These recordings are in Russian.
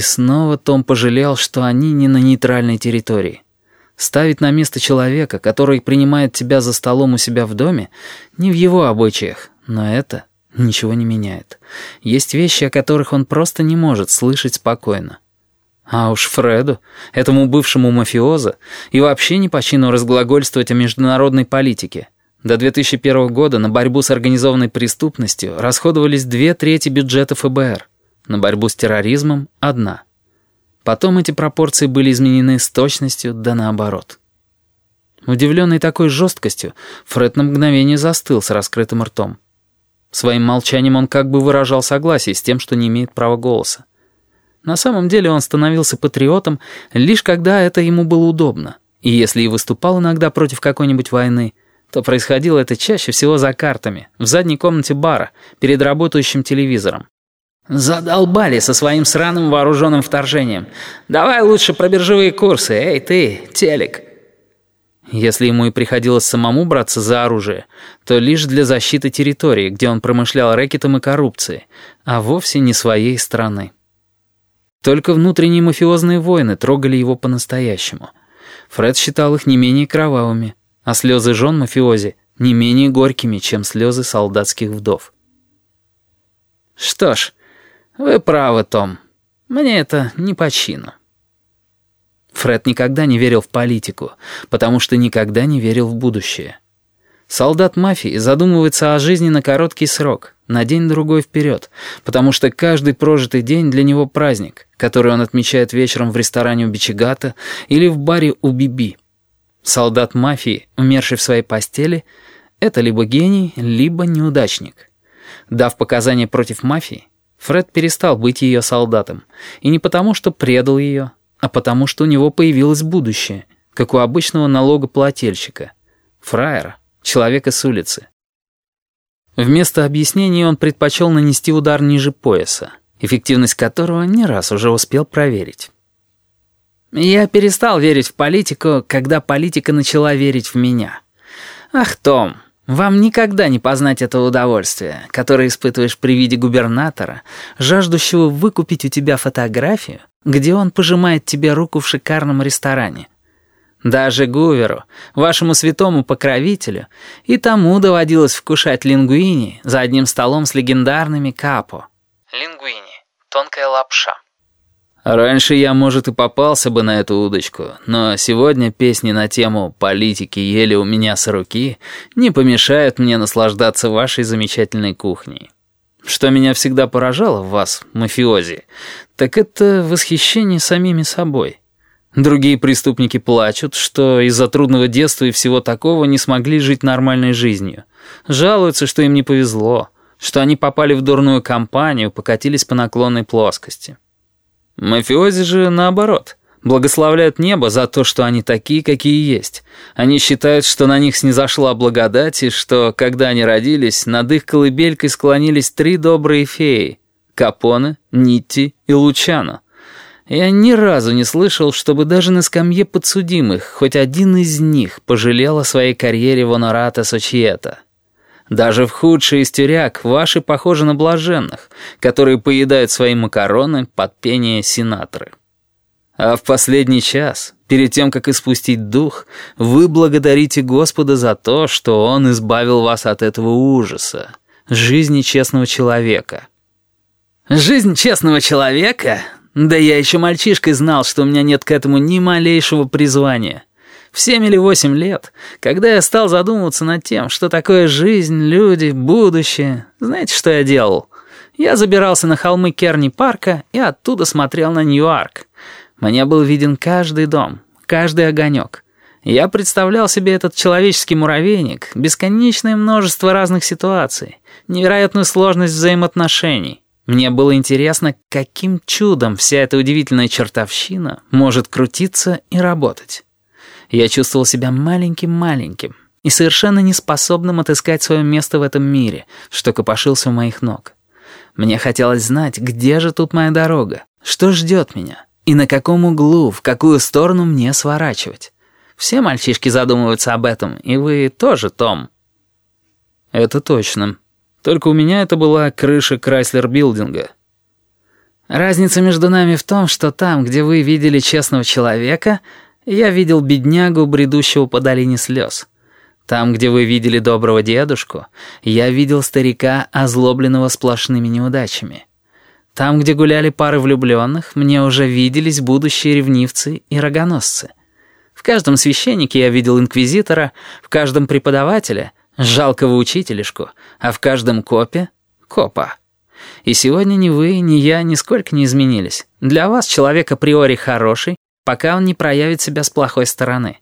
И снова Том пожалел, что они не на нейтральной территории. Ставить на место человека, который принимает тебя за столом у себя в доме, не в его обычаях, но это ничего не меняет. Есть вещи, о которых он просто не может слышать спокойно. А уж Фреду, этому бывшему мафиоза, и вообще не по чину разглагольствовать о международной политике. До 2001 года на борьбу с организованной преступностью расходовались две трети бюджета ФБР, на борьбу с терроризмом — одна — Потом эти пропорции были изменены с точностью да наоборот. Удивленный такой жесткостью, Фред на мгновение застыл с раскрытым ртом. Своим молчанием он как бы выражал согласие с тем, что не имеет права голоса. На самом деле он становился патриотом лишь когда это ему было удобно. И если и выступал иногда против какой-нибудь войны, то происходило это чаще всего за картами, в задней комнате бара, перед работающим телевизором. «Задолбали со своим сраным вооруженным вторжением. Давай лучше про биржевые курсы, эй ты, телек». Если ему и приходилось самому браться за оружие, то лишь для защиты территории, где он промышлял рэкетом и коррупцией, а вовсе не своей страны. Только внутренние мафиозные войны трогали его по-настоящему. Фред считал их не менее кровавыми, а слезы жен мафиози не менее горькими, чем слезы солдатских вдов. Что ж, «Вы правы, Том. Мне это не по чину». Фред никогда не верил в политику, потому что никогда не верил в будущее. Солдат мафии задумывается о жизни на короткий срок, на день-другой вперед, потому что каждый прожитый день для него праздник, который он отмечает вечером в ресторане у Бичигата или в баре у Биби. Солдат мафии, умерший в своей постели, это либо гений, либо неудачник. Дав показания против мафии, Фред перестал быть ее солдатом. И не потому, что предал ее, а потому, что у него появилось будущее, как у обычного налогоплательщика. Фраера, человека с улицы. Вместо объяснений он предпочел нанести удар ниже пояса, эффективность которого не раз уже успел проверить. «Я перестал верить в политику, когда политика начала верить в меня. Ах, Том, вам никогда не познать этого удовольствия, которое испытываешь при виде губернатора, жаждущего выкупить у тебя фотографию, где он пожимает тебе руку в шикарном ресторане. Даже Гуверу, вашему святому покровителю, и тому доводилось вкушать лингуини за одним столом с легендарными капо. Лингуини — тонкая лапша. Раньше я, может, и попался бы на эту удочку, но сегодня песни на тему «Политики ели у меня с руки» не помешают мне наслаждаться вашей замечательной кухней. Что меня всегда поражало в вас, мафиози, так это восхищение самими собой. Другие преступники плачут, что из-за трудного детства и всего такого не смогли жить нормальной жизнью. Жалуются, что им не повезло, что они попали в дурную компанию, покатились по наклонной плоскости. Мафиози же наоборот. Благословляют небо за то, что они такие, какие есть. Они считают, что на них снизошла благодать, и что, когда они родились, над их колыбелькой склонились три добрые феи — Капоне, Нитти и Лучано. Я ни разу не слышал, чтобы даже на скамье подсудимых хоть один из них пожалел о своей карьере в Онората Сочиета. Даже в худший из тюряк ваши похожи на блаженных, которые поедают свои макароны под пение сенаторы. А в последний час, перед тем, как испустить дух, вы благодарите Господа за то, что Он избавил вас от этого ужаса, жизни честного человека. Жизнь честного человека? Да я еще мальчишкой знал, что у меня нет к этому ни малейшего призвания. В семь или восемь лет, когда я стал задумываться над тем, что такое жизнь, люди, будущее, знаете, что я делал? Я забирался на холмы Керни-парка и оттуда смотрел на Ньюарк. Мне был виден каждый дом, каждый огонек. Я представлял себе этот человеческий муравейник, бесконечное множество разных ситуаций, невероятную сложность взаимоотношений. Мне было интересно, каким чудом вся эта удивительная чертовщина может крутиться и работать. Я чувствовал себя маленьким-маленьким и совершенно неспособным отыскать свое место в этом мире, что копошился у моих ног. Мне хотелось знать, где же тут моя дорога, что ждет меня, и на каком углу, в какую сторону мне сворачивать. Все мальчишки задумываются об этом, и вы тоже, Том. Это точно. Только у меня это была крыша Крайслер-билдинга. Разница между нами в том, что там, где вы видели честного человека, я видел беднягу, бредущего по долине слез. Там, где вы видели доброго дедушку, я видел старика, озлобленного сплошными неудачами. Там, где гуляли пары влюбленных, мне уже виделись будущие ревнивцы и рогоносцы. В каждом священнике я видел инквизитора, в каждом преподавателе — жалкого учителешку, а в каждом копе — копа. И сегодня ни вы, ни я нисколько не изменились. Для вас человек априори хороший, пока он не проявит себя с плохой стороны.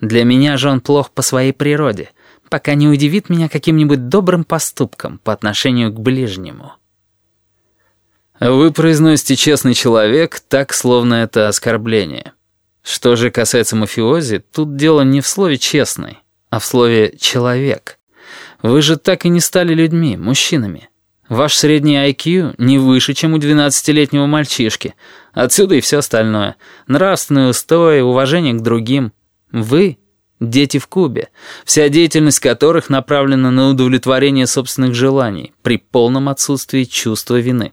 Для меня же он плох по своей природе, пока не удивит меня каким-нибудь добрым поступком по отношению к ближнему. Вы произносите «честный человек» так, словно это оскорбление. Что же касается мафиози, тут дело не в слове «честный», а в слове «человек». Вы же так и не стали людьми, мужчинами. Ваш средний IQ не выше, чем у 12-летнего мальчишки. Отсюда и все остальное. Нравственные устои, уважение к другим. Вы — дети в кубе, вся деятельность которых направлена на удовлетворение собственных желаний при полном отсутствии чувства вины.